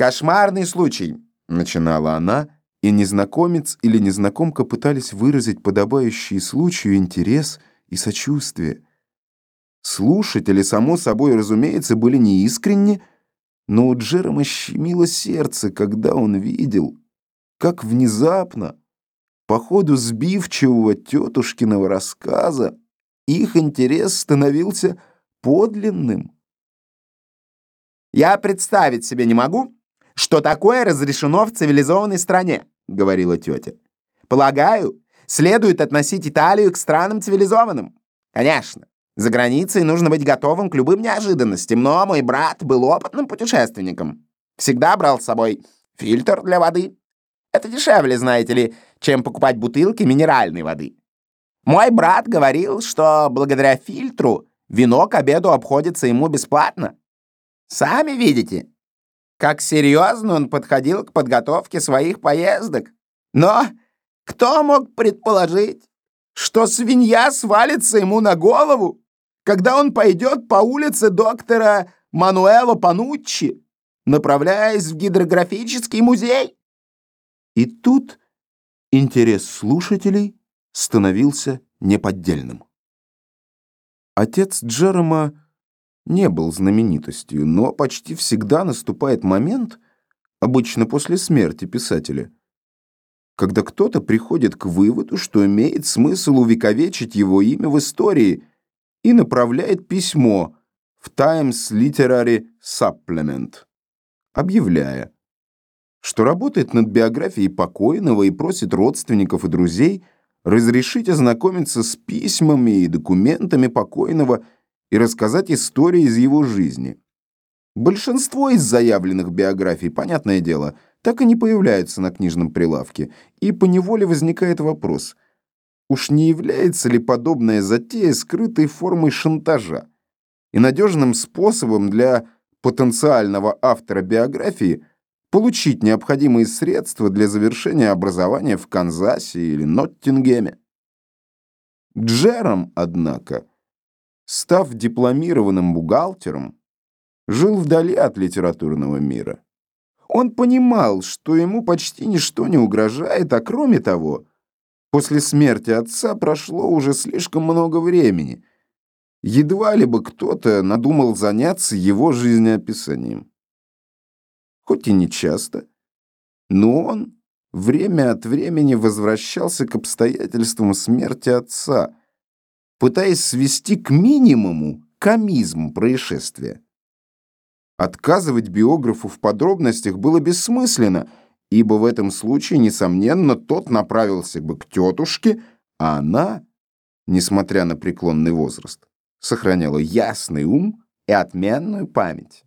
«Кошмарный случай», — начинала она, и незнакомец или незнакомка пытались выразить подобающий случаю интерес и сочувствие. Слушатели, само собой разумеется, были неискренни, но у Джерома щемило сердце, когда он видел, как внезапно, по ходу сбивчивого тетушкиного рассказа, их интерес становился подлинным. «Я представить себе не могу, что такое разрешено в цивилизованной стране», — говорила тетя. «Полагаю, следует относить Италию к странам цивилизованным. Конечно, за границей нужно быть готовым к любым неожиданностям, но мой брат был опытным путешественником. Всегда брал с собой фильтр для воды. Это дешевле, знаете ли, чем покупать бутылки минеральной воды. Мой брат говорил, что благодаря фильтру вино к обеду обходится ему бесплатно. Сами видите, как серьезно он подходил к подготовке своих поездок. Но кто мог предположить, что свинья свалится ему на голову, когда он пойдет по улице доктора Мануэла Пануччи, направляясь в гидрографический музей? И тут интерес слушателей становился неподдельным. Отец Джерома не был знаменитостью, но почти всегда наступает момент, обычно после смерти писателя, когда кто-то приходит к выводу, что имеет смысл увековечить его имя в истории и направляет письмо в Times Literary Supplement, объявляя, что работает над биографией покойного и просит родственников и друзей разрешить ознакомиться с письмами и документами покойного и рассказать истории из его жизни. Большинство из заявленных биографий, понятное дело, так и не появляются на книжном прилавке, и поневоле возникает вопрос, уж не является ли подобная затея скрытой формой шантажа и надежным способом для потенциального автора биографии получить необходимые средства для завершения образования в Канзасе или Ноттингеме. Джером, однако, став дипломированным бухгалтером, жил вдали от литературного мира. Он понимал, что ему почти ничто не угрожает, а кроме того, после смерти отца прошло уже слишком много времени. Едва ли бы кто-то надумал заняться его жизнеописанием. Хоть и не часто, но он время от времени возвращался к обстоятельствам смерти отца – пытаясь свести к минимуму комизм происшествия. Отказывать биографу в подробностях было бессмысленно, ибо в этом случае, несомненно, тот направился бы к тетушке, а она, несмотря на преклонный возраст, сохраняла ясный ум и отменную память.